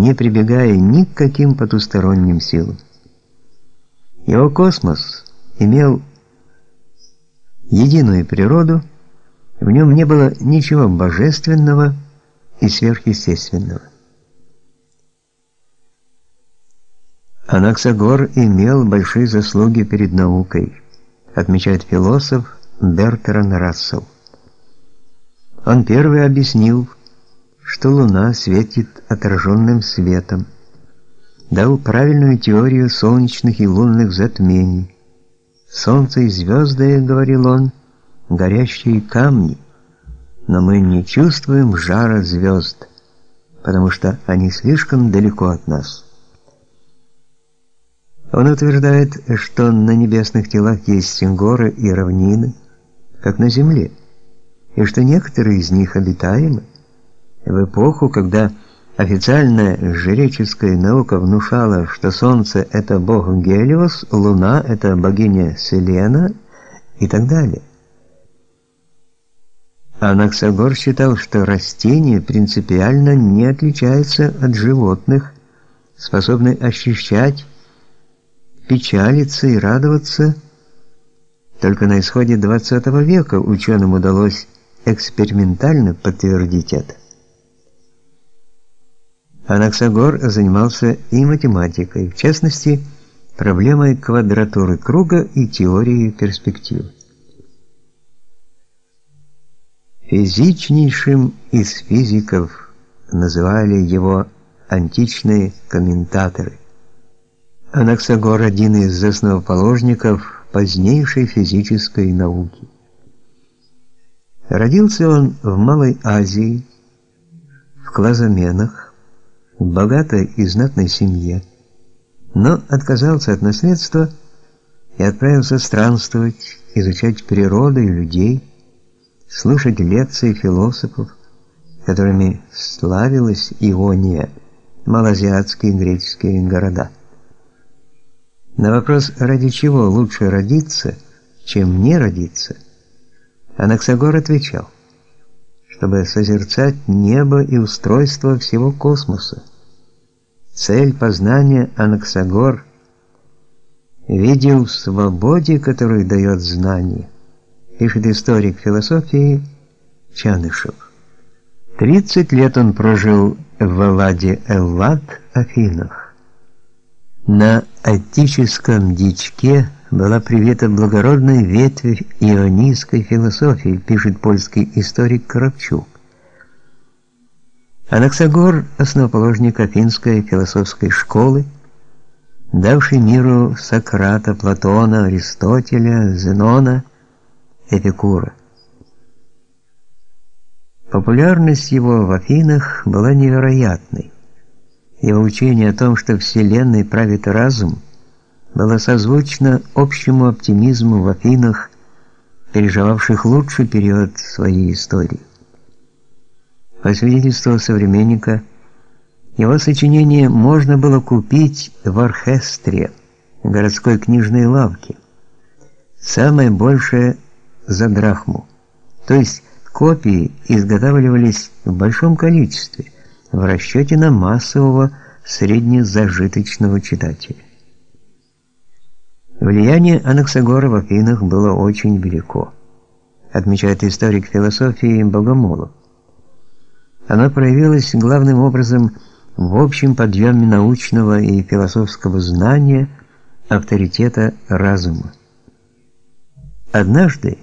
не прибегая ни к каким потусторонним силам. Его космос имел единую природу, в нем не было ничего божественного и сверхъестественного. Анаксагор имел большие заслуги перед наукой, отмечает философ Бертран Рассел. Он первый объяснил, что Луна светит отраженным светом, дал правильную теорию солнечных и лунных затмений. Солнце и звезды, говорил он, горящие камни, но мы не чувствуем жара звезд, потому что они слишком далеко от нас. Он утверждает, что на небесных телах есть горы и равнины, как на земле, и что некоторые из них обитаемы. В эпоху, когда официальная жреческая наука внушала, что Солнце это бог Гелиос, Луна это богиня Селена и так далее. Анаксагор считал, что растения принципиально не отличаются от животных, способны ощущать, печалиться и радоваться. Только на исходе 20 века ученым удалось экспериментально подтвердить это. Анаксагор занимался и математикой, в частности, проблемой квадратуры круга и теорией перспектив. Физичнейшим из физиков называли его античные комментаторы. Анаксагор один из основоположников позднейшей физической науки. Родился он в Малой Азии, в Клазаменах, в богатой и знатной семье, но отказался от наследства и отправился странствовать, изучать природу и людей, слушать лекции философов, которыми славилась Иония, малоазиатские греческие города. На вопрос, ради чего лучше родиться, чем не родиться, Анаксагор отвечал, чтобы созерцать небо и устройство всего космоса. Цель познания Анаксагор видел в свободе, которую дает знание пишет историк философии Чанышев. 30 лет он прожил в Элладе Эллад, Афинах. На Аттическом дичке была привита благородная ветвь ионийской философии, пишет польский историк Коробчук. Анаксагор – основоположник афинской философской школы, давший миру Сократа, Платона, Аристотеля, Зенона – Эпикура. Популярность его в Афинах была невероятной. Его учение о том, что Вселенной правит разум, было созвучно общему оптимизму в Афинах, переживавших лучший период своей истории. По свидетельству современника, его сочинение можно было купить в оркестре городской книжной лавке. Самое большее за драхму. То есть копии изготавливались в большом количестве в расчете на массового среднезажиточного читателя. Влияние Анаксагора в Афинах было очень велико, отмечает историк философии Богомолов. Оно проявилось главным образом в общем подъеме научного и философского знания, авторитета разума. Однажды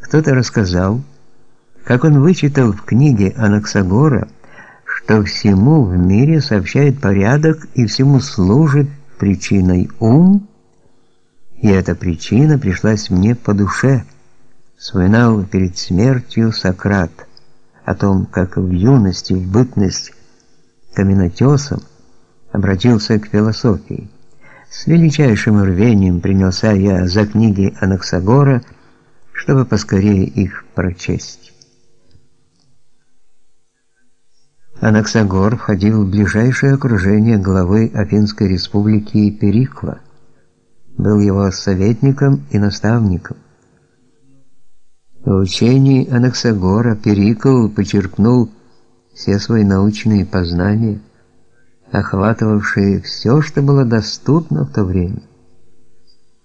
кто-то рассказал, как он вычитал в книге Анаксагора, что всему в мире сообщает порядок и всему служит причиной ум, и эта причина пришлась мне по душе. Вспоминал перед смертью Сократ о том, как в юности, в бытность каменотесом обратился к философии. С величайшим рвением принялся я за книги Анаксагора, чтобы поскорее их прочесть. Анаксагор входил в ближайшее окружение главы Афинской республики Перикла, был его советником и наставником. В учении Анаксагора Перикл почерпнул все свои научные познания, охватывавшие все, что было доступно в то время.